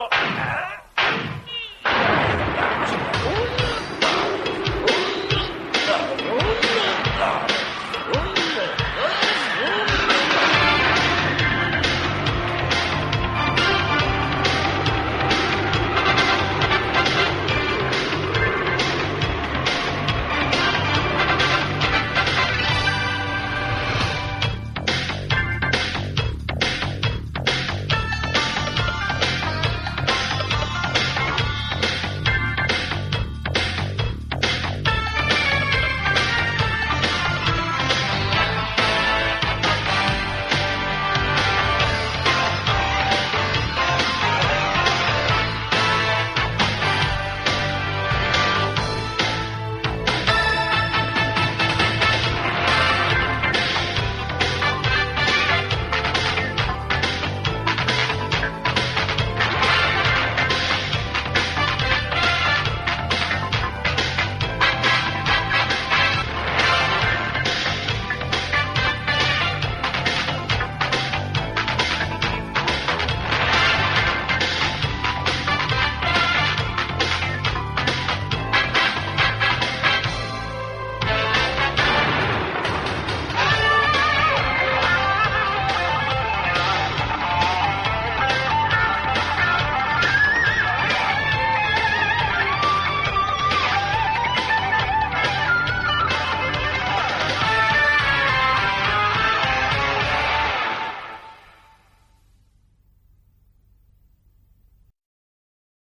啊の、